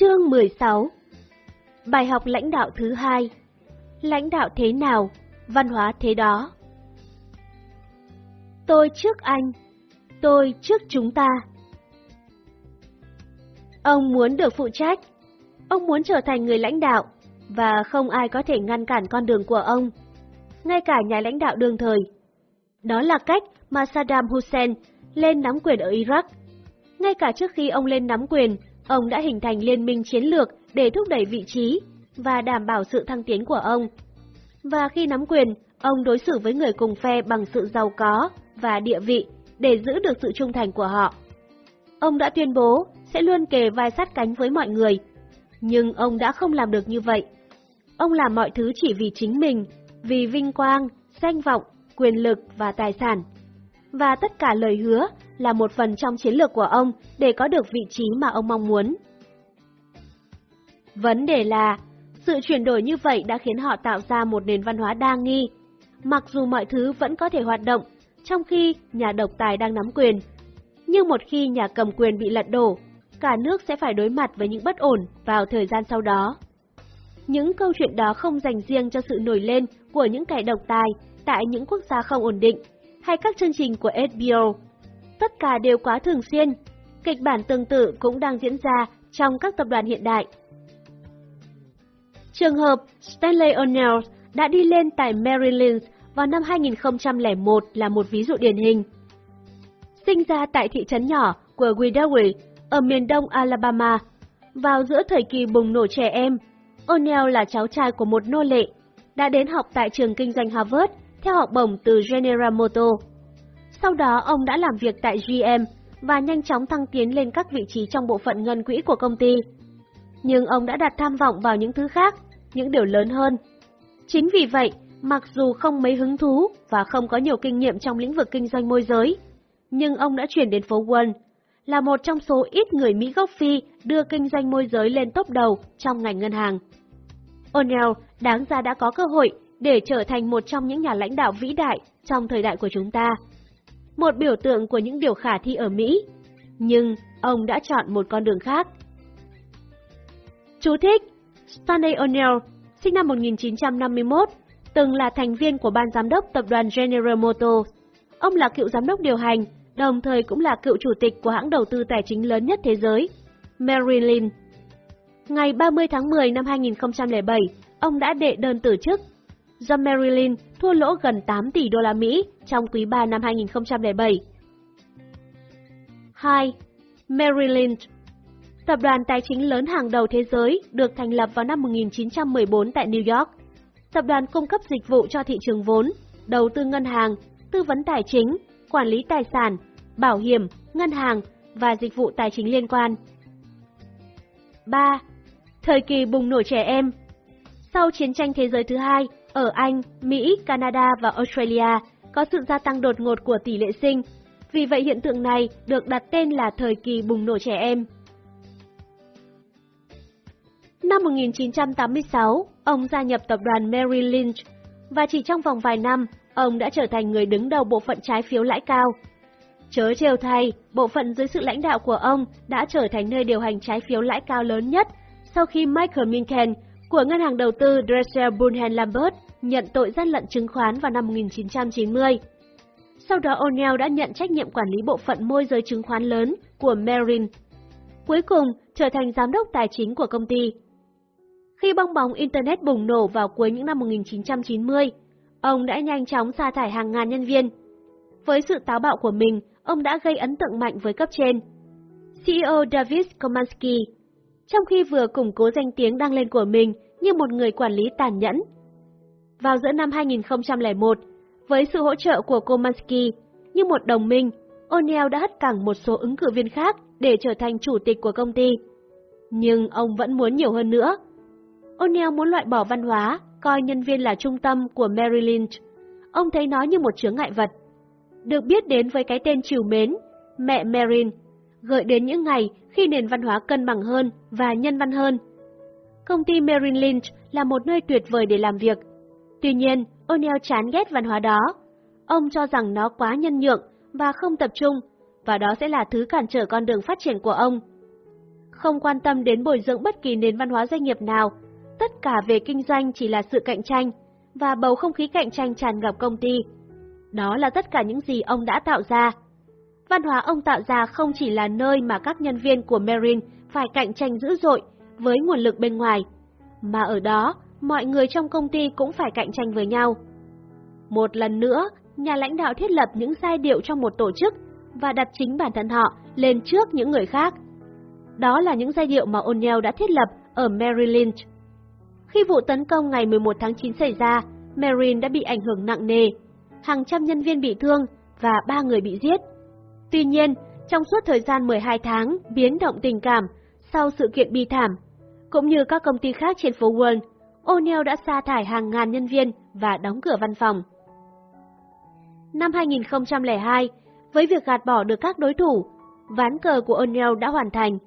Chương 16 Bài học lãnh đạo thứ hai Lãnh đạo thế nào, văn hóa thế đó Tôi trước anh, tôi trước chúng ta Ông muốn được phụ trách, ông muốn trở thành người lãnh đạo, và không ai có thể ngăn cản con đường của ông, ngay cả nhà lãnh đạo đương thời. Đó là cách mà Saddam Hussein lên nắm quyền ở Iraq. Ngay cả trước khi ông lên nắm quyền, ông đã hình thành liên minh chiến lược để thúc đẩy vị trí và đảm bảo sự thăng tiến của ông. Và khi nắm quyền, ông đối xử với người cùng phe bằng sự giàu có và địa vị để giữ được sự trung thành của họ. Ông đã tuyên bố sẽ luôn kề vai sát cánh với mọi người, nhưng ông đã không làm được như vậy. Ông làm mọi thứ chỉ vì chính mình, vì vinh quang, danh vọng, quyền lực và tài sản. Và tất cả lời hứa là một phần trong chiến lược của ông để có được vị trí mà ông mong muốn. Vấn đề là, sự chuyển đổi như vậy đã khiến họ tạo ra một nền văn hóa đa nghi, mặc dù mọi thứ vẫn có thể hoạt động, trong khi nhà độc tài đang nắm quyền. Nhưng một khi nhà cầm quyền bị lật đổ, cả nước sẽ phải đối mặt với những bất ổn vào thời gian sau đó. Những câu chuyện đó không dành riêng cho sự nổi lên của những kẻ độc tài tại những quốc gia không ổn định, hay các chương trình của HBO. Tất cả đều quá thường xuyên. Kịch bản tương tự cũng đang diễn ra trong các tập đoàn hiện đại. Trường hợp Stanley O'Neill đã đi lên tại Maryland vào năm 2001 là một ví dụ điển hình. Sinh ra tại thị trấn nhỏ của Wedowee ở miền đông Alabama, vào giữa thời kỳ bùng nổ trẻ em, O'Neill là cháu trai của một nô lệ, đã đến học tại trường kinh doanh Harvard theo học bổng từ General Motors. Sau đó ông đã làm việc tại GM và nhanh chóng thăng tiến lên các vị trí trong bộ phận ngân quỹ của công ty. Nhưng ông đã đặt tham vọng vào những thứ khác, những điều lớn hơn. Chính vì vậy, mặc dù không mấy hứng thú và không có nhiều kinh nghiệm trong lĩnh vực kinh doanh môi giới, nhưng ông đã chuyển đến phố Wall, là một trong số ít người Mỹ gốc Phi đưa kinh doanh môi giới lên top đầu trong ngành ngân hàng. O'Neill đáng ra đã có cơ hội để trở thành một trong những nhà lãnh đạo vĩ đại trong thời đại của chúng ta. Một biểu tượng của những điều khả thi ở Mỹ, nhưng ông đã chọn một con đường khác. Chú thích Stanley O'Neill, sinh năm 1951, từng là thành viên của ban giám đốc tập đoàn General Motors. Ông là cựu giám đốc điều hành, đồng thời cũng là cựu chủ tịch của hãng đầu tư tài chính lớn nhất thế giới, Merrill Lynch. Ngày 30 tháng 10 năm 2007, ông đã đệ đơn từ chức do Marilyn thua lỗ gần 8 tỷ đô la Mỹ trong quý 3 năm 2007. 2. Merrill Tập đoàn tài chính lớn hàng đầu thế giới được thành lập vào năm 1914 tại New York. Tập đoàn cung cấp dịch vụ cho thị trường vốn, đầu tư ngân hàng, tư vấn tài chính, quản lý tài sản, bảo hiểm, ngân hàng và dịch vụ tài chính liên quan. 3. Thời kỳ bùng nổ trẻ em Sau chiến tranh thế giới thứ hai, ở Anh, Mỹ, Canada và Australia có sự gia tăng đột ngột của tỷ lệ sinh, vì vậy hiện tượng này được đặt tên là thời kỳ bùng nổ trẻ em. Năm 1986, ông gia nhập tập đoàn Merrill Lynch và chỉ trong vòng vài năm, ông đã trở thành người đứng đầu bộ phận trái phiếu lãi cao. Chớ trêu thay, bộ phận dưới sự lãnh đạo của ông đã trở thành nơi điều hành trái phiếu lãi cao lớn nhất sau khi Michael Minken của ngân hàng đầu tư Dressel Burnham Lambert nhận tội gian lận chứng khoán vào năm 1990. Sau đó O'Neill đã nhận trách nhiệm quản lý bộ phận môi giới chứng khoán lớn của Merrill. Cuối cùng, trở thành giám đốc tài chính của công ty. Khi bong bóng Internet bùng nổ vào cuối những năm 1990, ông đã nhanh chóng sa thải hàng ngàn nhân viên. Với sự táo bạo của mình, ông đã gây ấn tượng mạnh với cấp trên. CEO David Komansky, trong khi vừa củng cố danh tiếng đăng lên của mình như một người quản lý tàn nhẫn. Vào giữa năm 2001, với sự hỗ trợ của Komansky, như một đồng minh, O'Neill đã hất cẳng một số ứng cử viên khác để trở thành chủ tịch của công ty. Nhưng ông vẫn muốn nhiều hơn nữa. O'Neill muốn loại bỏ văn hóa, coi nhân viên là trung tâm của Merrill Lynch. Ông thấy nó như một chướng ngại vật. Được biết đến với cái tên chiều mến, mẹ Merrill, gợi đến những ngày khi nền văn hóa cân bằng hơn và nhân văn hơn. Công ty Merrill Lynch là một nơi tuyệt vời để làm việc. Tuy nhiên, O'Neill chán ghét văn hóa đó. Ông cho rằng nó quá nhân nhượng và không tập trung, và đó sẽ là thứ cản trở con đường phát triển của ông. không quan tâm đến bồi dưỡng bất kỳ nền văn hóa doanh nghiệp nào, tất cả về kinh doanh chỉ là sự cạnh tranh, và bầu không khí cạnh tranh tràn ngập công ty. Đó là tất cả những gì ông đã tạo ra. Văn hóa ông tạo ra không chỉ là nơi mà các nhân viên của Marine phải cạnh tranh dữ dội với nguồn lực bên ngoài, mà ở đó mọi người trong công ty cũng phải cạnh tranh với nhau. Một lần nữa, nhà lãnh đạo thiết lập những giai điệu trong một tổ chức và đặt chính bản thân họ lên trước những người khác. Đó là những giai điệu mà O'Neill đã thiết lập ở Maryland. Lynch. Khi vụ tấn công ngày 11 tháng 9 xảy ra, Marin đã bị ảnh hưởng nặng nề, hàng trăm nhân viên bị thương và ba người bị giết. Tuy nhiên, trong suốt thời gian 12 tháng biến động tình cảm sau sự kiện bi thảm, cũng như các công ty khác trên phố Wall, O'Neill đã sa thải hàng ngàn nhân viên và đóng cửa văn phòng. Năm 2002, với việc gạt bỏ được các đối thủ, ván cờ của O'Neill đã hoàn thành.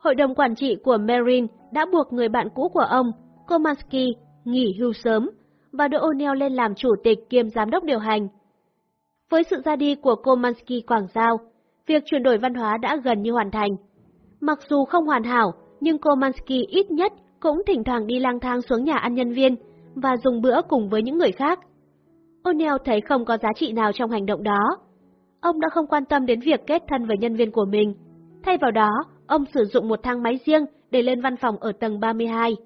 Hội đồng quản trị của Marin đã buộc người bạn cũ của ông, Komansky, nghỉ hưu sớm và đưa O'Neill lên làm chủ tịch kiêm giám đốc điều hành. Với sự ra đi của Komansky Quảng Giao, việc chuyển đổi văn hóa đã gần như hoàn thành. Mặc dù không hoàn hảo, nhưng Komansky ít nhất cũng thỉnh thoảng đi lang thang xuống nhà ăn nhân viên và dùng bữa cùng với những người khác. O'Neill thấy không có giá trị nào trong hành động đó. Ông đã không quan tâm đến việc kết thân với nhân viên của mình. Thay vào đó, ông sử dụng một thang máy riêng để lên văn phòng ở tầng 32.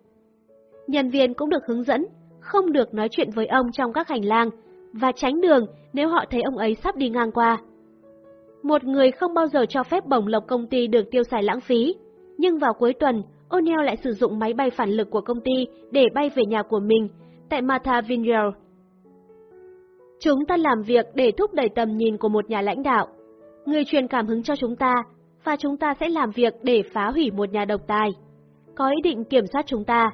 Nhân viên cũng được hướng dẫn không được nói chuyện với ông trong các hành lang và tránh đường nếu họ thấy ông ấy sắp đi ngang qua. Một người không bao giờ cho phép bổng lộc công ty được tiêu xài lãng phí, nhưng vào cuối tuần, O'Neill lại sử dụng máy bay phản lực của công ty để bay về nhà của mình tại Martha Vineyard. Chúng ta làm việc để thúc đẩy tầm nhìn của một nhà lãnh đạo, người truyền cảm hứng cho chúng ta, và chúng ta sẽ làm việc để phá hủy một nhà độc tài, có ý định kiểm soát chúng ta.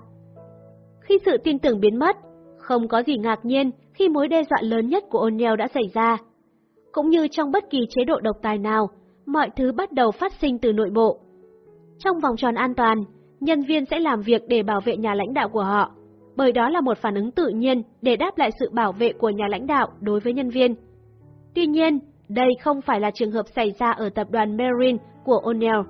Khi sự tin tưởng biến mất, không có gì ngạc nhiên khi mối đe dọa lớn nhất của O'Neill đã xảy ra. Cũng như trong bất kỳ chế độ độc tài nào, mọi thứ bắt đầu phát sinh từ nội bộ. Trong vòng tròn an toàn, nhân viên sẽ làm việc để bảo vệ nhà lãnh đạo của họ, bởi đó là một phản ứng tự nhiên để đáp lại sự bảo vệ của nhà lãnh đạo đối với nhân viên. Tuy nhiên, đây không phải là trường hợp xảy ra ở tập đoàn Marine của O'Neill.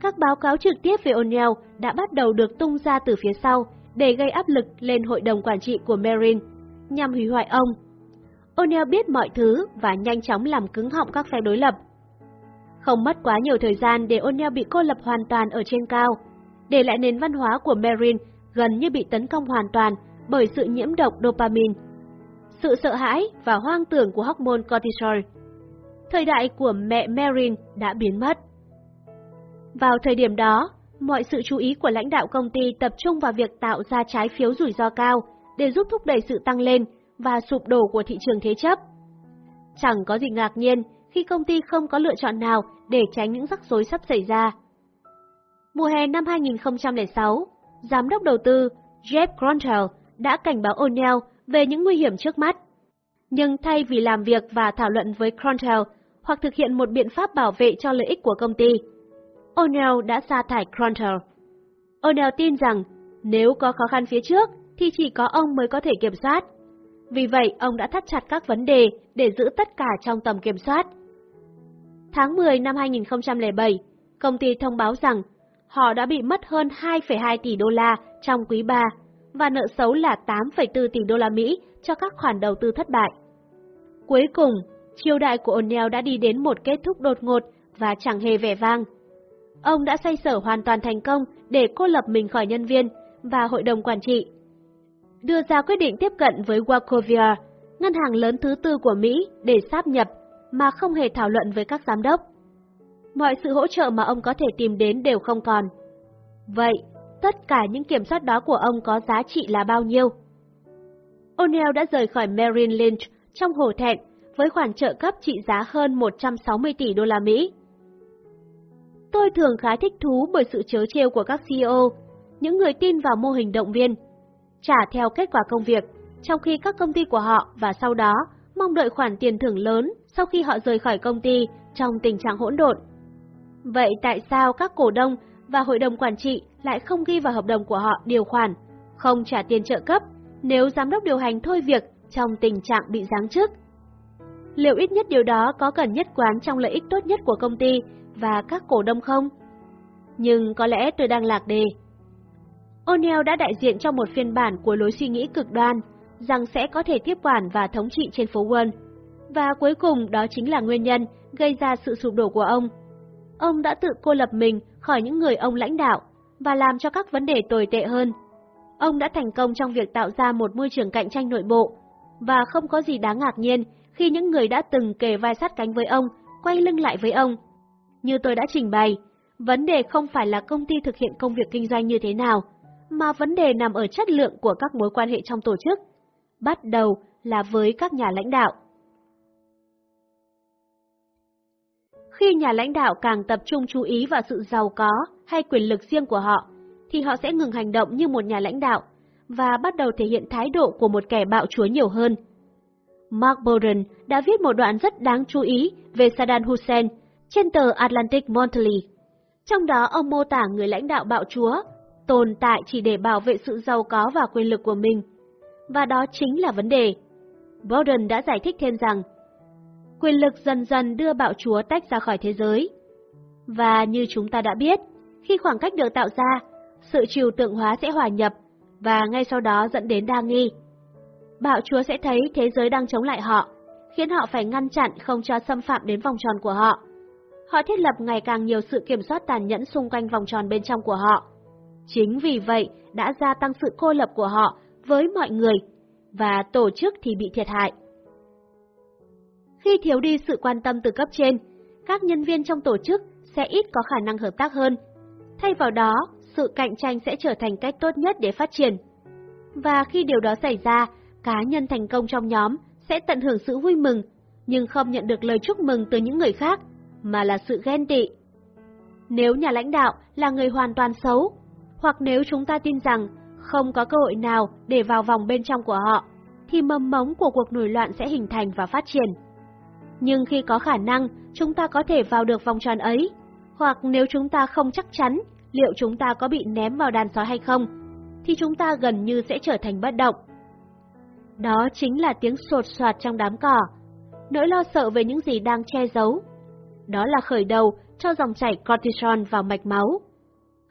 Các báo cáo trực tiếp về O'Neill đã bắt đầu được tung ra từ phía sau để gây áp lực lên hội đồng quản trị của Marine, nhằm hủy hoại ông. O'Neill biết mọi thứ và nhanh chóng làm cứng họng các phe đối lập. Không mất quá nhiều thời gian để O'Neill bị cô lập hoàn toàn ở trên cao, để lại nền văn hóa của Marine gần như bị tấn công hoàn toàn bởi sự nhiễm độc dopamine, sự sợ hãi và hoang tưởng của hormone cortisol. Thời đại của mẹ Marine đã biến mất. Vào thời điểm đó, mọi sự chú ý của lãnh đạo công ty tập trung vào việc tạo ra trái phiếu rủi ro cao để giúp thúc đẩy sự tăng lên và sụp đổ của thị trường thế chấp. Chẳng có gì ngạc nhiên khi công ty không có lựa chọn nào để tránh những rắc rối sắp xảy ra. Mùa hè năm 2006, Giám đốc đầu tư Jeff Grontel đã cảnh báo O'Neill về những nguy hiểm trước mắt. Nhưng thay vì làm việc và thảo luận với Grontel hoặc thực hiện một biện pháp bảo vệ cho lợi ích của công ty, O'Neill đã sa thải Crontel. O'Neill tin rằng nếu có khó khăn phía trước thì chỉ có ông mới có thể kiểm soát. Vì vậy, ông đã thắt chặt các vấn đề để giữ tất cả trong tầm kiểm soát. Tháng 10 năm 2007, công ty thông báo rằng họ đã bị mất hơn 2,2 tỷ đô la trong quý 3 và nợ xấu là 8,4 tỷ đô la Mỹ cho các khoản đầu tư thất bại. Cuối cùng, triều đại của O'Neill đã đi đến một kết thúc đột ngột và chẳng hề vẻ vang. Ông đã xoay sở hoàn toàn thành công để cô lập mình khỏi nhân viên và hội đồng quản trị. Đưa ra quyết định tiếp cận với Wachovia, ngân hàng lớn thứ tư của Mỹ để sáp nhập mà không hề thảo luận với các giám đốc. Mọi sự hỗ trợ mà ông có thể tìm đến đều không còn. Vậy, tất cả những kiểm soát đó của ông có giá trị là bao nhiêu? O'Neill đã rời khỏi Merrill Lynch trong hổ thẹn với khoản trợ cấp trị giá hơn 160 tỷ đô la Mỹ. Tôi thường khá thích thú bởi sự chớ trêu của các CEO, những người tin vào mô hình động viên, trả theo kết quả công việc, trong khi các công ty của họ và sau đó mong đợi khoản tiền thưởng lớn sau khi họ rời khỏi công ty trong tình trạng hỗn độn. Vậy tại sao các cổ đông và hội đồng quản trị lại không ghi vào hợp đồng của họ điều khoản, không trả tiền trợ cấp nếu giám đốc điều hành thôi việc trong tình trạng bị giáng chức? Liệu ít nhất điều đó có cần nhất quán trong lợi ích tốt nhất của công ty và các cổ đông không? Nhưng có lẽ tôi đang lạc đề. O'Neill đã đại diện cho một phiên bản của lối suy nghĩ cực đoan, rằng sẽ có thể tiếp quản và thống trị trên phố Wall. Và cuối cùng đó chính là nguyên nhân gây ra sự sụp đổ của ông. Ông đã tự cô lập mình khỏi những người ông lãnh đạo và làm cho các vấn đề tồi tệ hơn. Ông đã thành công trong việc tạo ra một môi trường cạnh tranh nội bộ, và không có gì đáng ngạc nhiên khi những người đã từng kề vai sát cánh với ông quay lưng lại với ông. Như tôi đã trình bày, vấn đề không phải là công ty thực hiện công việc kinh doanh như thế nào, mà vấn đề nằm ở chất lượng của các mối quan hệ trong tổ chức, bắt đầu là với các nhà lãnh đạo. Khi nhà lãnh đạo càng tập trung chú ý vào sự giàu có hay quyền lực riêng của họ, thì họ sẽ ngừng hành động như một nhà lãnh đạo và bắt đầu thể hiện thái độ của một kẻ bạo chúa nhiều hơn. Mark Bowden đã viết một đoạn rất đáng chú ý về Saddam Hussein trên tờ Atlantic Monthly. Trong đó ông mô tả người lãnh đạo bạo chúa tồn tại chỉ để bảo vệ sự giàu có và quyền lực của mình. Và đó chính là vấn đề. Bowden đã giải thích thêm rằng quyền lực dần dần đưa bạo chúa tách ra khỏi thế giới. Và như chúng ta đã biết, khi khoảng cách được tạo ra, sự trừu tượng hóa sẽ hòa nhập và ngay sau đó dẫn đến đa nghi. Bạo chúa sẽ thấy thế giới đang chống lại họ, khiến họ phải ngăn chặn không cho xâm phạm đến vòng tròn của họ. Họ thiết lập ngày càng nhiều sự kiểm soát tàn nhẫn xung quanh vòng tròn bên trong của họ. Chính vì vậy đã gia tăng sự cô lập của họ với mọi người, và tổ chức thì bị thiệt hại. Khi thiếu đi sự quan tâm từ cấp trên, các nhân viên trong tổ chức sẽ ít có khả năng hợp tác hơn. Thay vào đó, sự cạnh tranh sẽ trở thành cách tốt nhất để phát triển. Và khi điều đó xảy ra, cá nhân thành công trong nhóm sẽ tận hưởng sự vui mừng, nhưng không nhận được lời chúc mừng từ những người khác, mà là sự ghen tị. Nếu nhà lãnh đạo là người hoàn toàn xấu, hoặc nếu chúng ta tin rằng không có cơ hội nào để vào vòng bên trong của họ, thì mầm mống của cuộc nổi loạn sẽ hình thành và phát triển. Nhưng khi có khả năng, chúng ta có thể vào được vòng tròn ấy, hoặc nếu chúng ta không chắc chắn liệu chúng ta có bị ném vào đàn sói hay không, thì chúng ta gần như sẽ trở thành bất động. Đó chính là tiếng sột soạt trong đám cỏ, nỗi lo sợ về những gì đang che giấu. Đó là khởi đầu cho dòng chảy cortisol vào mạch máu.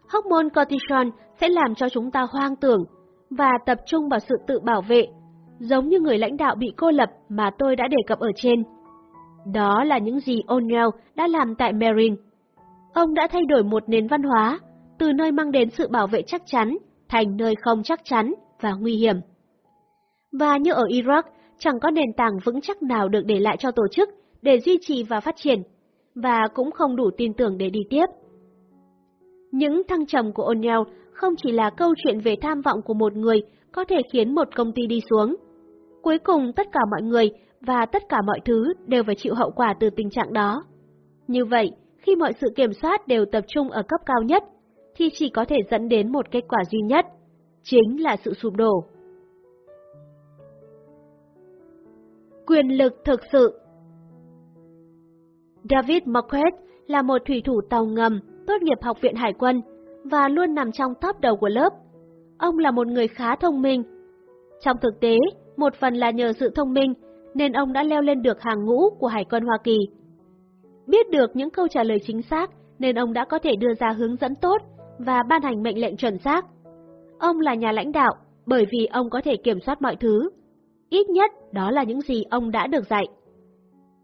Hormone cortisol sẽ làm cho chúng ta hoang tưởng và tập trung vào sự tự bảo vệ, giống như người lãnh đạo bị cô lập mà tôi đã đề cập ở trên. Đó là những gì O'Neill đã làm tại Marin. Ông đã thay đổi một nền văn hóa, từ nơi mang đến sự bảo vệ chắc chắn, thành nơi không chắc chắn và nguy hiểm. Và như ở Iraq, chẳng có nền tảng vững chắc nào được để lại cho tổ chức để duy trì và phát triển, và cũng không đủ tin tưởng để đi tiếp. Những thăng trầm của O'Neill không chỉ là câu chuyện về tham vọng của một người có thể khiến một công ty đi xuống. Cuối cùng tất cả mọi người và tất cả mọi thứ đều phải chịu hậu quả từ tình trạng đó. Như vậy, khi mọi sự kiểm soát đều tập trung ở cấp cao nhất, thì chỉ có thể dẫn đến một kết quả duy nhất, chính là sự sụp đổ. Quyền lực thực sự David Marquette là một thủy thủ tàu ngầm tốt nghiệp học viện hải quân và luôn nằm trong top đầu của lớp. Ông là một người khá thông minh. Trong thực tế, một phần là nhờ sự thông minh nên ông đã leo lên được hàng ngũ của Hải quân Hoa Kỳ. Biết được những câu trả lời chính xác nên ông đã có thể đưa ra hướng dẫn tốt và ban hành mệnh lệnh chuẩn xác. Ông là nhà lãnh đạo bởi vì ông có thể kiểm soát mọi thứ. Ít nhất đó là những gì ông đã được dạy.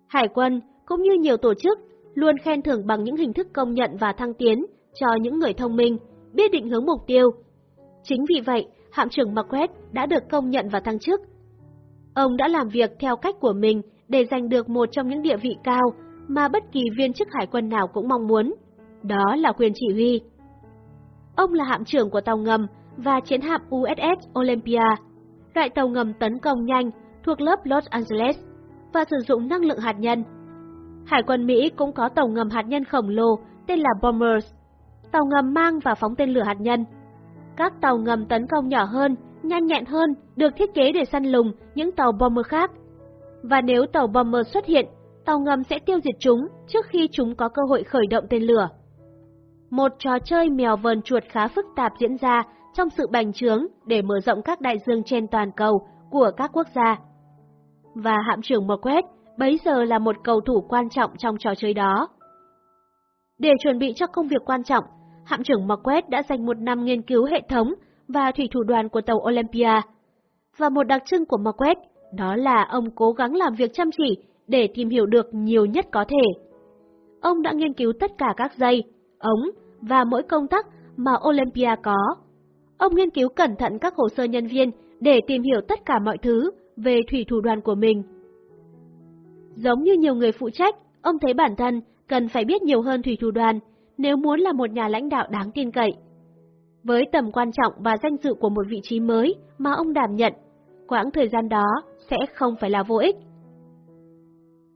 Hải quân cũng như nhiều tổ chức luôn khen thưởng bằng những hình thức công nhận và thăng tiến cho những người thông minh, biết định hướng mục tiêu. Chính vì vậy, hạm trưởng Marquette đã được công nhận và thăng chức. Ông đã làm việc theo cách của mình để giành được một trong những địa vị cao mà bất kỳ viên chức hải quân nào cũng mong muốn. Đó là quyền chỉ huy. Ông là hạm trưởng của tàu ngầm và chiến hạm USS Olympia, loại tàu ngầm tấn công nhanh thuộc lớp Los Angeles và sử dụng năng lượng hạt nhân. Hải quân Mỹ cũng có tàu ngầm hạt nhân khổng lồ tên là Bombers, tàu ngầm mang và phóng tên lửa hạt nhân. Các tàu ngầm tấn công nhỏ hơn, nhanh nhẹn hơn, được thiết kế để săn lùng những tàu bomber khác. Và nếu tàu bomber xuất hiện, tàu ngầm sẽ tiêu diệt chúng trước khi chúng có cơ hội khởi động tên lửa. Một trò chơi mèo vờn chuột khá phức tạp diễn ra trong sự bành trướng để mở rộng các đại dương trên toàn cầu của các quốc gia. Và hạm trưởng Marquette bấy giờ là một cầu thủ quan trọng trong trò chơi đó. Để chuẩn bị cho công việc quan trọng, hạm trưởng Marquette đã dành một năm nghiên cứu hệ thống và thủy thủ đoàn của tàu Olympia. Và một đặc trưng của Marquette đó là ông cố gắng làm việc chăm chỉ để tìm hiểu được nhiều nhất có thể. Ông đã nghiên cứu tất cả các dây, ống và mỗi công tắc mà Olympia có. Ông nghiên cứu cẩn thận các hồ sơ nhân viên để tìm hiểu tất cả mọi thứ về thủy thủ đoàn của mình. Giống như nhiều người phụ trách, ông thấy bản thân cần phải biết nhiều hơn thủy thủ đoàn nếu muốn là một nhà lãnh đạo đáng tin cậy. Với tầm quan trọng và danh dự của một vị trí mới mà ông đảm nhận, quãng thời gian đó sẽ không phải là vô ích.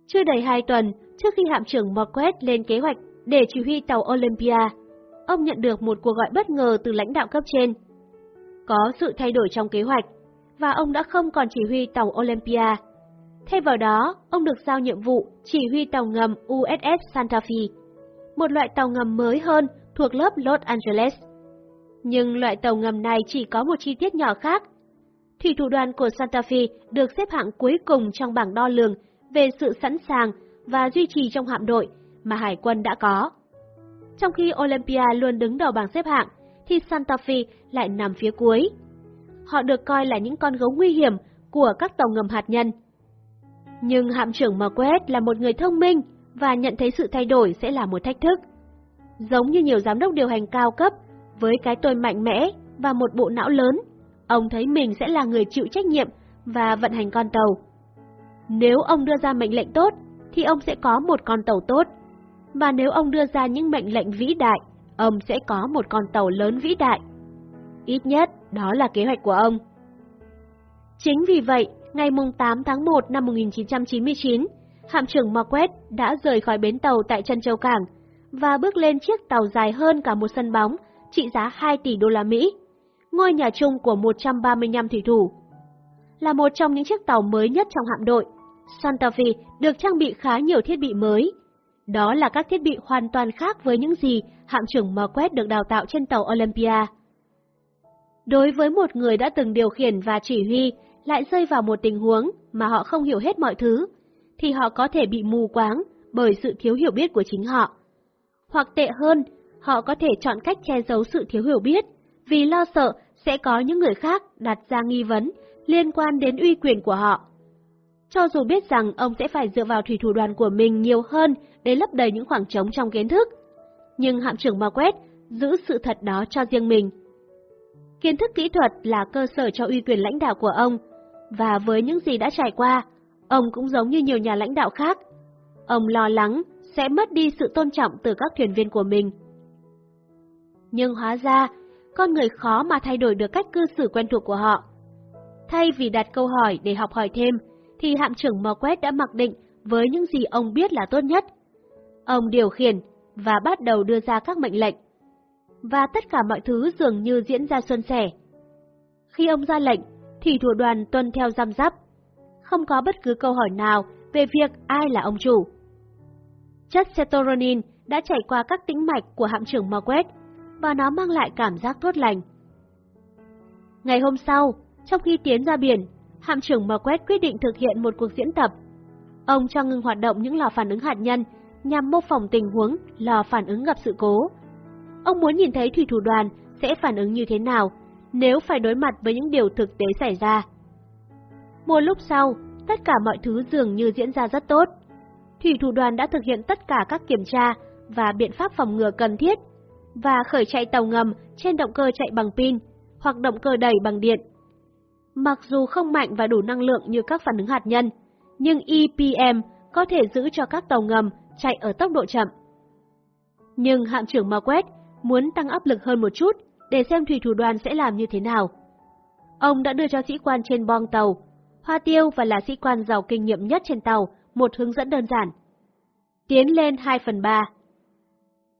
Chưa đầy hai tuần trước khi hạm trưởng Marquette lên kế hoạch để chỉ huy tàu Olympia, ông nhận được một cuộc gọi bất ngờ từ lãnh đạo cấp trên. Có sự thay đổi trong kế hoạch, và ông đã không còn chỉ huy tàu Olympia. Thay vào đó, ông được giao nhiệm vụ chỉ huy tàu ngầm USS Santa Fe, một loại tàu ngầm mới hơn thuộc lớp Los Angeles. Nhưng loại tàu ngầm này chỉ có một chi tiết nhỏ khác. Thủy thủ đoàn của Santa Fe được xếp hạng cuối cùng trong bảng đo lường về sự sẵn sàng và duy trì trong hạm đội mà Hải quân đã có. Trong khi Olympia luôn đứng đầu bảng xếp hạng, thì Santa Fe lại nằm phía cuối. Họ được coi là những con gấu nguy hiểm của các tàu ngầm hạt nhân. Nhưng hạm trưởng Marquette là một người thông minh và nhận thấy sự thay đổi sẽ là một thách thức. Giống như nhiều giám đốc điều hành cao cấp, với cái tôi mạnh mẽ và một bộ não lớn, ông thấy mình sẽ là người chịu trách nhiệm và vận hành con tàu. Nếu ông đưa ra mệnh lệnh tốt, thì ông sẽ có một con tàu tốt. Và nếu ông đưa ra những mệnh lệnh vĩ đại, ông sẽ có một con tàu lớn vĩ đại. Ít nhất, đó là kế hoạch của ông. Chính vì vậy, ngày 8 tháng 1 năm 1999, hạm trưởng Marquette đã rời khỏi bến tàu tại Trân Châu Cảng và bước lên chiếc tàu dài hơn cả một sân bóng, trị giá 2 tỷ đô la Mỹ, ngôi nhà chung của 135 thủy thủ. Là một trong những chiếc tàu mới nhất trong hạm đội, Santa Fe được trang bị khá nhiều thiết bị mới. Đó là các thiết bị hoàn toàn khác với những gì hạm trưởng Marquette được đào tạo trên tàu Olympia. Đối với một người đã từng điều khiển và chỉ huy, lại rơi vào một tình huống mà họ không hiểu hết mọi thứ, thì họ có thể bị mù quáng bởi sự thiếu hiểu biết của chính họ. Hoặc tệ hơn, họ có thể chọn cách che giấu sự thiếu hiểu biết, vì lo sợ sẽ có những người khác đặt ra nghi vấn liên quan đến uy quyền của họ. Cho dù biết rằng ông sẽ phải dựa vào thủy thủ đoàn của mình nhiều hơn để lấp đầy những khoảng trống trong kiến thức, nhưng hạm trưởng Marquette giữ sự thật đó cho riêng mình. Kiến thức kỹ thuật là cơ sở cho uy quyền lãnh đạo của ông, và với những gì đã trải qua, ông cũng giống như nhiều nhà lãnh đạo khác. Ông lo lắng sẽ mất đi sự tôn trọng từ các thuyền viên của mình. Nhưng hóa ra, con người khó mà thay đổi được cách cư xử quen thuộc của họ. Thay vì đặt câu hỏi để học hỏi thêm, thì hạm trưởng Marquette đã mặc định với những gì ông biết là tốt nhất. Ông điều khiển và bắt đầu đưa ra các mệnh lệnh. Và tất cả mọi thứ dường như diễn ra xuân sẻ. Khi ông ra lệnh, thì thủ đoàn tuân theo giam giáp. Không có bất cứ câu hỏi nào về việc ai là ông chủ. Chất Cetoronin đã chảy qua các tĩnh mạch của hạm trưởng Marquette và nó mang lại cảm giác tốt lành. Ngày hôm sau, trong khi tiến ra biển, hạm trưởng Marquette quyết định thực hiện một cuộc diễn tập. Ông cho ngừng hoạt động những lò phản ứng hạt nhân nhằm mô phỏng tình huống lò phản ứng gặp sự cố. Ông muốn nhìn thấy thủy thủ đoàn sẽ phản ứng như thế nào nếu phải đối mặt với những điều thực tế xảy ra. Một lúc sau, tất cả mọi thứ dường như diễn ra rất tốt. Thủy thủ đoàn đã thực hiện tất cả các kiểm tra và biện pháp phòng ngừa cần thiết và khởi chạy tàu ngầm trên động cơ chạy bằng pin hoặc động cơ đẩy bằng điện. Mặc dù không mạnh và đủ năng lượng như các phản ứng hạt nhân, nhưng EPM có thể giữ cho các tàu ngầm chạy ở tốc độ chậm. Nhưng hạm trưởng Marquette muốn tăng áp lực hơn một chút để xem thủy thủ đoàn sẽ làm như thế nào. Ông đã đưa cho sĩ quan trên bong tàu, Hoa Tiêu và là sĩ quan giàu kinh nghiệm nhất trên tàu, một hướng dẫn đơn giản. Tiến lên 2 phần 3.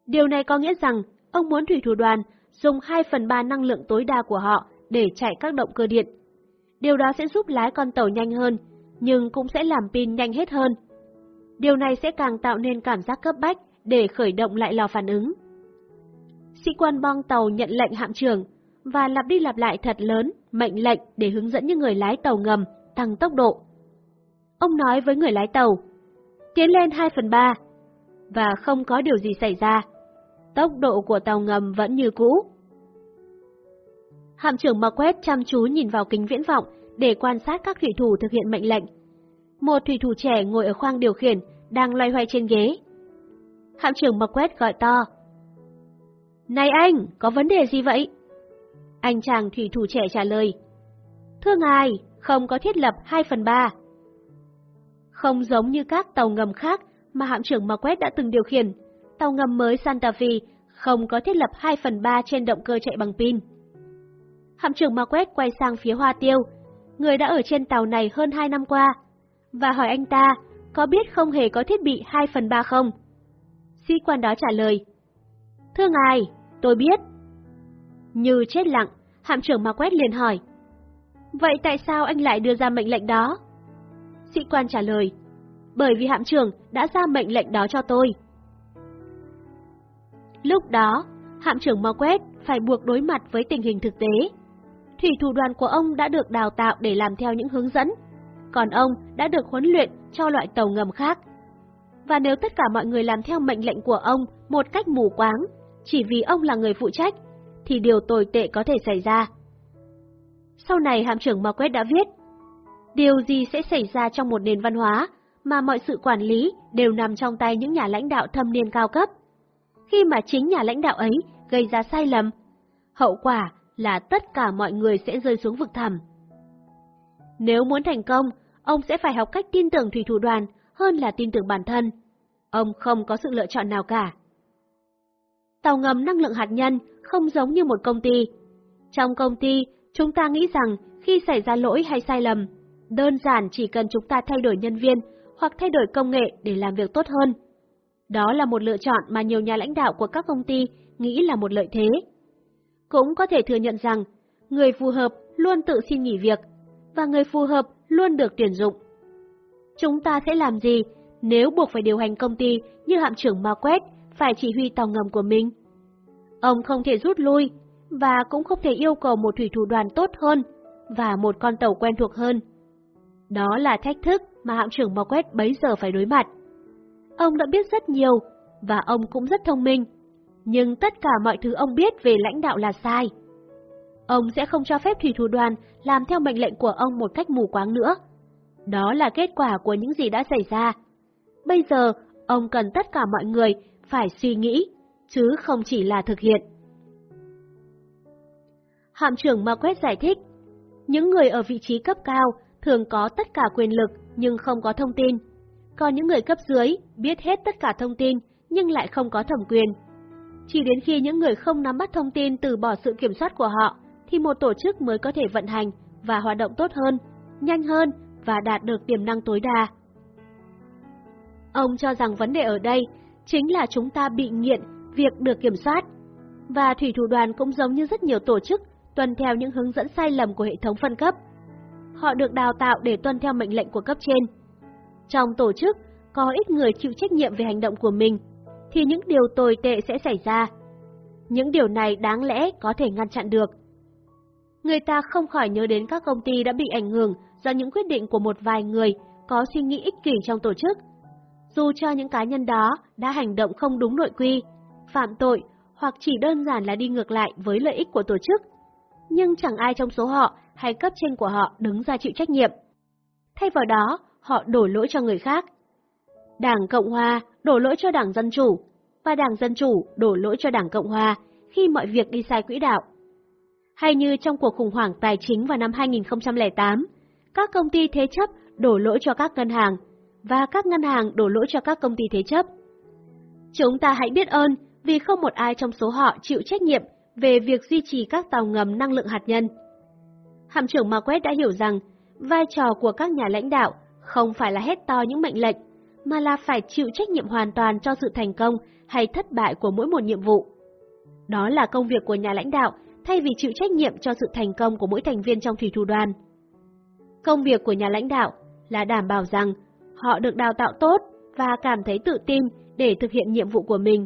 Điều này có nghĩa rằng ông muốn thủy thủ đoàn dùng 2 phần 3 năng lượng tối đa của họ để chạy các động cơ điện. Điều đó sẽ giúp lái con tàu nhanh hơn, nhưng cũng sẽ làm pin nhanh hết hơn. Điều này sẽ càng tạo nên cảm giác cấp bách để khởi động lại lò phản ứng. Sĩ quan bong tàu nhận lệnh hạm trưởng và lặp đi lặp lại thật lớn mệnh lệnh để hướng dẫn những người lái tàu ngầm tăng tốc độ. Ông nói với người lái tàu, tiến lên 2 phần 3, và không có điều gì xảy ra. Tốc độ của tàu ngầm vẫn như cũ. Hạm trưởng Marquette chăm chú nhìn vào kính viễn vọng để quan sát các thủy thủ thực hiện mệnh lệnh. Một thủy thủ trẻ ngồi ở khoang điều khiển, đang loay hoay trên ghế. Hạm trưởng Marquette gọi to. Này anh, có vấn đề gì vậy? Anh chàng thủy thủ trẻ trả lời. Thưa ngài, không có thiết lập 2 phần 3. Không giống như các tàu ngầm khác mà hạm trưởng Marquette đã từng điều khiển, tàu ngầm mới Santa Fe không có thiết lập 2 phần 3 trên động cơ chạy bằng pin. Hạm trưởng Marquette quay sang phía Hoa Tiêu, người đã ở trên tàu này hơn 2 năm qua, và hỏi anh ta có biết không hề có thiết bị 2 phần 3 không? Sĩ quan đó trả lời, Thưa ngài, tôi biết. Như chết lặng, hạm trưởng Marquette liền hỏi, Vậy tại sao anh lại đưa ra mệnh lệnh đó? Sĩ quan trả lời, bởi vì hạm trưởng đã ra mệnh lệnh đó cho tôi. Lúc đó, hạm trưởng Marquette phải buộc đối mặt với tình hình thực tế. Thủy thủ đoàn của ông đã được đào tạo để làm theo những hướng dẫn, còn ông đã được huấn luyện cho loại tàu ngầm khác. Và nếu tất cả mọi người làm theo mệnh lệnh của ông một cách mù quáng, chỉ vì ông là người phụ trách, thì điều tồi tệ có thể xảy ra. Sau này hạm trưởng Marquette đã viết, điều gì sẽ xảy ra trong một nền văn hóa mà mọi sự quản lý đều nằm trong tay những nhà lãnh đạo thâm niên cao cấp. Khi mà chính nhà lãnh đạo ấy gây ra sai lầm, hậu quả là tất cả mọi người sẽ rơi xuống vực thẳm. Nếu muốn thành công, ông sẽ phải học cách tin tưởng thủy thủ đoàn hơn là tin tưởng bản thân. Ông không có sự lựa chọn nào cả. Tàu ngầm năng lượng hạt nhân không giống như một công ty. Trong công ty, chúng ta nghĩ rằng khi xảy ra lỗi hay sai lầm, đơn giản chỉ cần chúng ta thay đổi nhân viên hoặc thay đổi công nghệ để làm việc tốt hơn. Đó là một lựa chọn mà nhiều nhà lãnh đạo của các công ty nghĩ là một lợi thế. Cũng có thể thừa nhận rằng, người phù hợp luôn tự xin nghỉ việc, và người phù hợp luôn được tuyển dụng. Chúng ta sẽ làm gì nếu buộc phải điều hành công ty như hạm trưởng Marquette phải chỉ huy tàu ngầm của mình? Ông không thể rút lui, và cũng không thể yêu cầu một thủy thủ đoàn tốt hơn và một con tàu quen thuộc hơn. Đó là thách thức mà hạm trưởng Marquette bấy giờ phải đối mặt. Ông đã biết rất nhiều, và ông cũng rất thông minh, nhưng tất cả mọi thứ ông biết về lãnh đạo là sai. Ông sẽ không cho phép thủy thủ đoàn làm theo mệnh lệnh của ông một cách mù quáng nữa. Đó là kết quả của những gì đã xảy ra. Bây giờ, ông cần tất cả mọi người phải suy nghĩ, chứ không chỉ là thực hiện. Hạm trưởng Marquette giải thích, những người ở vị trí cấp cao thường có tất cả quyền lực nhưng không có thông tin. Còn những người cấp dưới biết hết tất cả thông tin nhưng lại không có thẩm quyền. Chỉ đến khi những người không nắm bắt thông tin từ bỏ sự kiểm soát của họ, thì một tổ chức mới có thể vận hành và hoạt động tốt hơn, nhanh hơn và đạt được tiềm năng tối đa. Ông cho rằng vấn đề ở đây chính là chúng ta bị nghiện việc được kiểm soát, và thủy thủ đoàn cũng giống như rất nhiều tổ chức tuân theo những hướng dẫn sai lầm của hệ thống phân cấp. Họ được đào tạo để tuân theo mệnh lệnh của cấp trên. Trong tổ chức, có ít người chịu trách nhiệm về hành động của mình, thì những điều tồi tệ sẽ xảy ra. Những điều này đáng lẽ có thể ngăn chặn được. Người ta không khỏi nhớ đến các công ty đã bị ảnh hưởng do những quyết định của một vài người có suy nghĩ ích kỷ trong tổ chức. Dù cho những cá nhân đó đã hành động không đúng nội quy, phạm tội hoặc chỉ đơn giản là đi ngược lại với lợi ích của tổ chức, nhưng chẳng ai trong số họ hay cấp trên của họ đứng ra chịu trách nhiệm. Thay vào đó, họ đổ lỗi cho người khác. Đảng Cộng Hòa đổ lỗi cho Đảng Dân Chủ, và Đảng Dân Chủ đổ lỗi cho Đảng Cộng Hòa khi mọi việc đi sai quỹ đạo. Hay như trong cuộc khủng hoảng tài chính vào năm 2008, các công ty thế chấp đổ lỗi cho các ngân hàng, và các ngân hàng đổ lỗi cho các công ty thế chấp. Chúng ta hãy biết ơn vì không một ai trong số họ chịu trách nhiệm về việc duy trì các tàu ngầm năng lượng hạt nhân. Hạm trưởng Marquette đã hiểu rằng vai trò của các nhà lãnh đạo không phải là hết to những mệnh lệnh, mà là phải chịu trách nhiệm hoàn toàn cho sự thành công hay thất bại của mỗi một nhiệm vụ. Đó là công việc của nhà lãnh đạo thay vì chịu trách nhiệm cho sự thành công của mỗi thành viên trong thủy thủ đoàn. Công việc của nhà lãnh đạo là đảm bảo rằng họ được đào tạo tốt và cảm thấy tự tin để thực hiện nhiệm vụ của mình.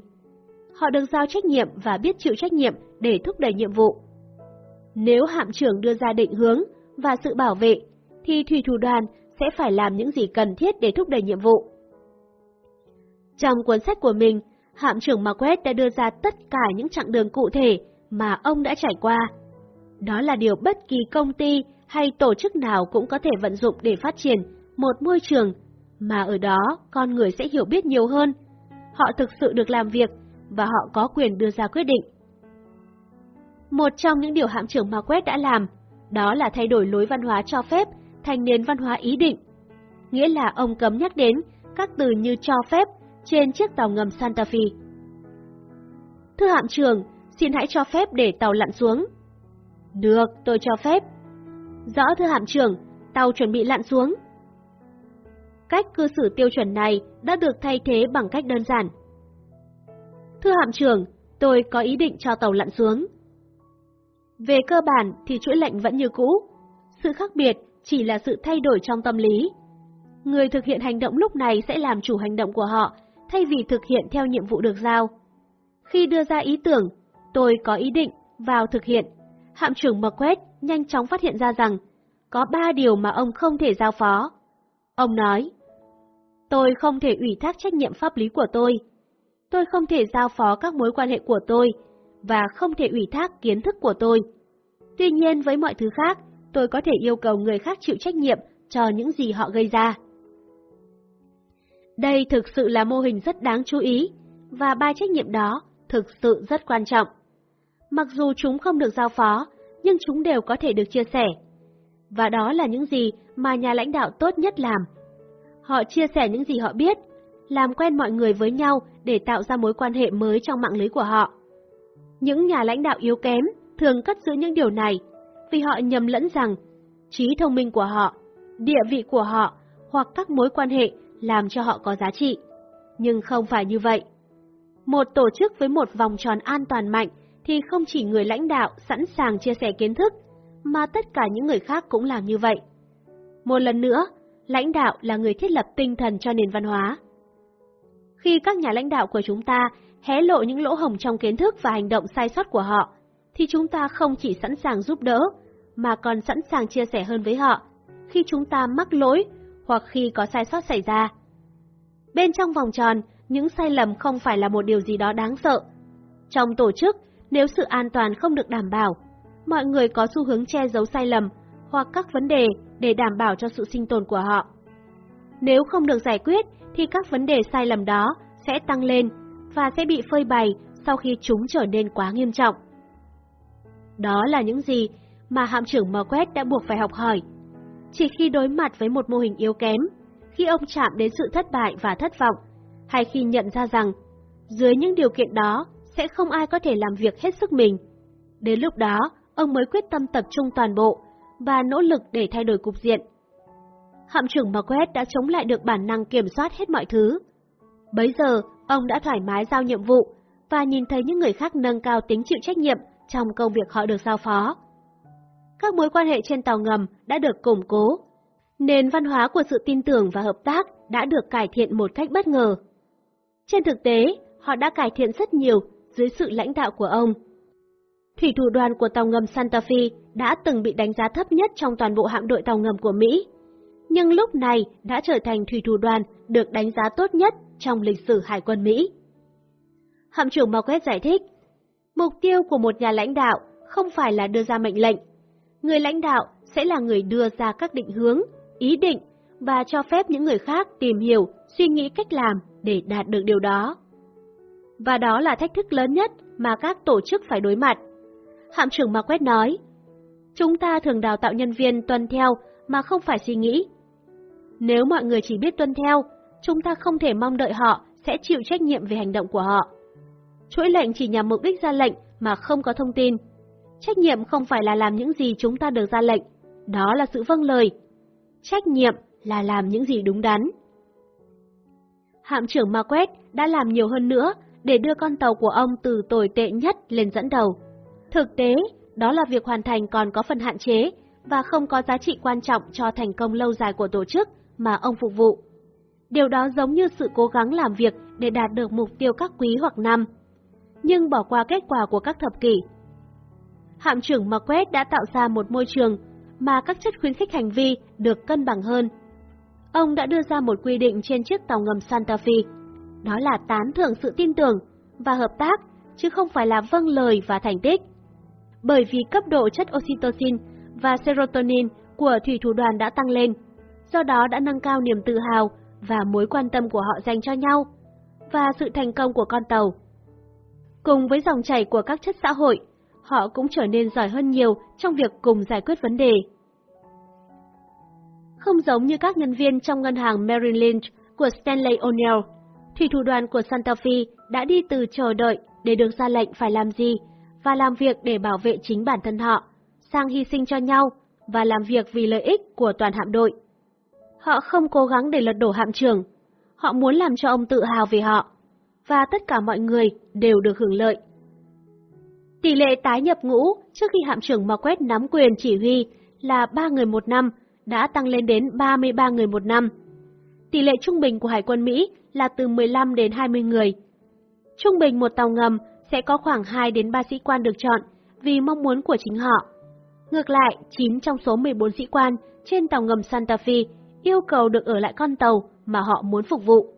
Họ được giao trách nhiệm và biết chịu trách nhiệm để thúc đẩy nhiệm vụ. Nếu hạm trưởng đưa ra định hướng và sự bảo vệ, thì thủy thủ đoàn sẽ phải làm những gì cần thiết để thúc đẩy nhiệm vụ. Trong cuốn sách của mình, Hạm trưởng Marquette đã đưa ra tất cả những chặng đường cụ thể mà ông đã trải qua. Đó là điều bất kỳ công ty hay tổ chức nào cũng có thể vận dụng để phát triển một môi trường mà ở đó con người sẽ hiểu biết nhiều hơn. Họ thực sự được làm việc và họ có quyền đưa ra quyết định. Một trong những điều hạm trưởng Marquette đã làm, đó là thay đổi lối văn hóa cho phép thành nền văn hóa ý định. Nghĩa là ông cấm nhắc đến các từ như cho phép trên chiếc tàu ngầm Santa Fe. Thưa hạm trưởng, xin hãy cho phép để tàu lặn xuống. Được, tôi cho phép. Rõ thưa hạm trưởng, tàu chuẩn bị lặn xuống. Cách cư xử tiêu chuẩn này đã được thay thế bằng cách đơn giản. Thưa hạm trưởng, tôi có ý định cho tàu lặn xuống. Về cơ bản thì chuỗi lệnh vẫn như cũ. Sự khác biệt chỉ là sự thay đổi trong tâm lý. Người thực hiện hành động lúc này sẽ làm chủ hành động của họ, thay vì thực hiện theo nhiệm vụ được giao. Khi đưa ra ý tưởng, tôi có ý định vào thực hiện, hạm trưởng McQuest nhanh chóng phát hiện ra rằng có ba điều mà ông không thể giao phó. Ông nói, tôi không thể ủy thác trách nhiệm pháp lý của tôi, tôi không thể giao phó các mối quan hệ của tôi, và không thể ủy thác kiến thức của tôi. Tuy nhiên với mọi thứ khác, tôi có thể yêu cầu người khác chịu trách nhiệm cho những gì họ gây ra. Đây thực sự là mô hình rất đáng chú ý, và ba trách nhiệm đó thực sự rất quan trọng. Mặc dù chúng không được giao phó, nhưng chúng đều có thể được chia sẻ. Và đó là những gì mà nhà lãnh đạo tốt nhất làm. Họ chia sẻ những gì họ biết, làm quen mọi người với nhau để tạo ra mối quan hệ mới trong mạng lưới của họ. Những nhà lãnh đạo yếu kém thường cất giữ những điều này vì họ nhầm lẫn rằng trí thông minh của họ, địa vị của họ hoặc các mối quan hệ làm cho họ có giá trị. Nhưng không phải như vậy. Một tổ chức với một vòng tròn an toàn mạnh thì không chỉ người lãnh đạo sẵn sàng chia sẻ kiến thức, mà tất cả những người khác cũng làm như vậy. Một lần nữa, lãnh đạo là người thiết lập tinh thần cho nền văn hóa. Khi các nhà lãnh đạo của chúng ta hé lộ những lỗ hổng trong kiến thức và hành động sai sót của họ, thì chúng ta không chỉ sẵn sàng giúp đỡ, mà còn sẵn sàng chia sẻ hơn với họ khi chúng ta mắc lỗi hoặc khi có sai sót xảy ra. Bên trong vòng tròn, những sai lầm không phải là một điều gì đó đáng sợ. Trong tổ chức, nếu sự an toàn không được đảm bảo, mọi người có xu hướng che giấu sai lầm hoặc các vấn đề để đảm bảo cho sự sinh tồn của họ. Nếu không được giải quyết thì các vấn đề sai lầm đó sẽ tăng lên và sẽ bị phơi bày sau khi chúng trở nên quá nghiêm trọng. Đó là những gì mà hạm trưởng Marquette đã buộc phải học hỏi. Chỉ khi đối mặt với một mô hình yếu kém, khi ông chạm đến sự thất bại và thất vọng, hay khi nhận ra rằng dưới những điều kiện đó sẽ không ai có thể làm việc hết sức mình. Đến lúc đó, ông mới quyết tâm tập trung toàn bộ và nỗ lực để thay đổi cục diện. Hạm trưởng Marquette đã chống lại được bản năng kiểm soát hết mọi thứ. Bấy giờ, ông đã thoải mái giao nhiệm vụ và nhìn thấy những người khác nâng cao tính chịu trách nhiệm trong công việc họ được giao phó. Các mối quan hệ trên tàu ngầm đã được củng cố. Nền văn hóa của sự tin tưởng và hợp tác đã được cải thiện một cách bất ngờ. Trên thực tế, họ đã cải thiện rất nhiều dưới sự lãnh đạo của ông. Thủy thủ đoàn của tàu ngầm Santa Fe đã từng bị đánh giá thấp nhất trong toàn bộ hạm đội tàu ngầm của Mỹ, nhưng lúc này đã trở thành thủy thủ đoàn được đánh giá tốt nhất trong lịch sử Hải quân Mỹ. Hạm trưởng Marquette giải thích, mục tiêu của một nhà lãnh đạo không phải là đưa ra mệnh lệnh. Người lãnh đạo sẽ là người đưa ra các định hướng, ý định và cho phép những người khác tìm hiểu, suy nghĩ cách làm để đạt được điều đó. Và đó là thách thức lớn nhất mà các tổ chức phải đối mặt. Hạm trưởng Marquette nói, chúng ta thường đào tạo nhân viên tuân theo mà không phải suy nghĩ. Nếu mọi người chỉ biết tuân theo, chúng ta không thể mong đợi họ sẽ chịu trách nhiệm về hành động của họ. Chuỗi lệnh chỉ nhằm mục đích ra lệnh mà không có thông tin. Trách nhiệm không phải là làm những gì chúng ta được ra lệnh, đó là sự vâng lời. Trách nhiệm là làm những gì đúng đắn. Hạm trưởng Marquette đã làm nhiều hơn nữa để đưa con tàu của ông từ tồi tệ nhất lên dẫn đầu. Thực tế, đó là việc hoàn thành còn có phần hạn chế và không có giá trị quan trọng cho thành công lâu dài của tổ chức mà ông phục vụ. Điều đó giống như sự cố gắng làm việc để đạt được mục tiêu các quý hoặc năm, nhưng bỏ qua kết quả của các thập kỷ. Hạm trưởng Marquette đã tạo ra một môi trường mà các chất khuyến khích hành vi được cân bằng hơn. Ông đã đưa ra một quy định trên chiếc tàu ngầm Santa Fe, đó là tán thưởng sự tin tưởng và hợp tác, chứ không phải là vâng lời và thành tích. Bởi vì cấp độ chất oxytocin và serotonin của thủy thủ đoàn đã tăng lên, do đó đã nâng cao niềm tự hào và mối quan tâm của họ dành cho nhau, và sự thành công của con tàu. Cùng với dòng chảy của các chất xã hội, họ cũng trở nên giỏi hơn nhiều trong việc cùng giải quyết vấn đề. Không giống như các nhân viên trong ngân hàng Merrill Lynch của Stanley O'Neill, thủy thủ đoàn của Santa Fe đã đi từ chờ đợi để được ra lệnh phải làm gì và làm việc để bảo vệ chính bản thân họ, sang hy sinh cho nhau và làm việc vì lợi ích của toàn hạm đội. Họ không cố gắng để lật đổ hạm trưởng, họ muốn làm cho ông tự hào về họ, và tất cả mọi người đều được hưởng lợi. Tỷ lệ tái nhập ngũ trước khi hạm trưởng Marquette nắm quyền chỉ huy là 3 người một năm, đã tăng lên đến 33 người một năm. Tỷ lệ trung bình của Hải quân Mỹ là từ 15 đến 20 người. Trung bình một tàu ngầm sẽ có khoảng 2 đến 3 sĩ quan được chọn vì mong muốn của chính họ. Ngược lại, 9 trong số 14 sĩ quan trên tàu ngầm Santa Fe yêu cầu được ở lại con tàu mà họ muốn phục vụ.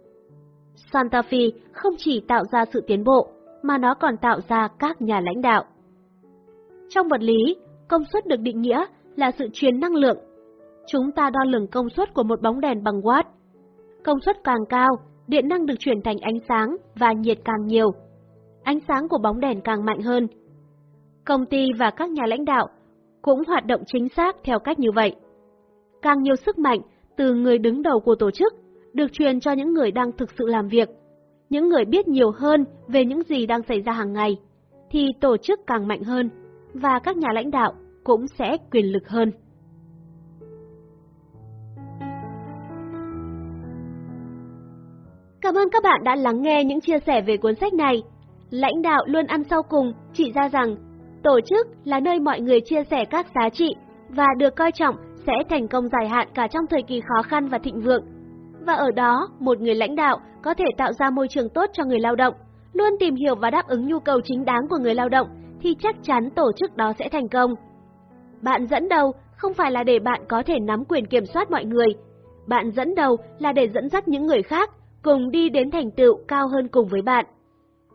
Santa Fe không chỉ tạo ra sự tiến bộ, mà nó còn tạo ra các nhà lãnh đạo. Trong vật lý, công suất được định nghĩa là sự truyền năng lượng. Chúng ta đo lường công suất của một bóng đèn bằng watt. Công suất càng cao, điện năng được chuyển thành ánh sáng và nhiệt càng nhiều. Ánh sáng của bóng đèn càng mạnh hơn. Công ty và các nhà lãnh đạo cũng hoạt động chính xác theo cách như vậy. Càng nhiều sức mạnh từ người đứng đầu của tổ chức được truyền cho những người đang thực sự làm việc những người biết nhiều hơn về những gì đang xảy ra hàng ngày, thì tổ chức càng mạnh hơn và các nhà lãnh đạo cũng sẽ quyền lực hơn. Cảm ơn các bạn đã lắng nghe những chia sẻ về cuốn sách này. Lãnh đạo luôn ăn sau cùng chỉ ra rằng tổ chức là nơi mọi người chia sẻ các giá trị và được coi trọng sẽ thành công dài hạn cả trong thời kỳ khó khăn và thịnh vượng. Và ở đó, một người lãnh đạo có thể tạo ra môi trường tốt cho người lao động, luôn tìm hiểu và đáp ứng nhu cầu chính đáng của người lao động, thì chắc chắn tổ chức đó sẽ thành công. Bạn dẫn đầu không phải là để bạn có thể nắm quyền kiểm soát mọi người. Bạn dẫn đầu là để dẫn dắt những người khác cùng đi đến thành tựu cao hơn cùng với bạn.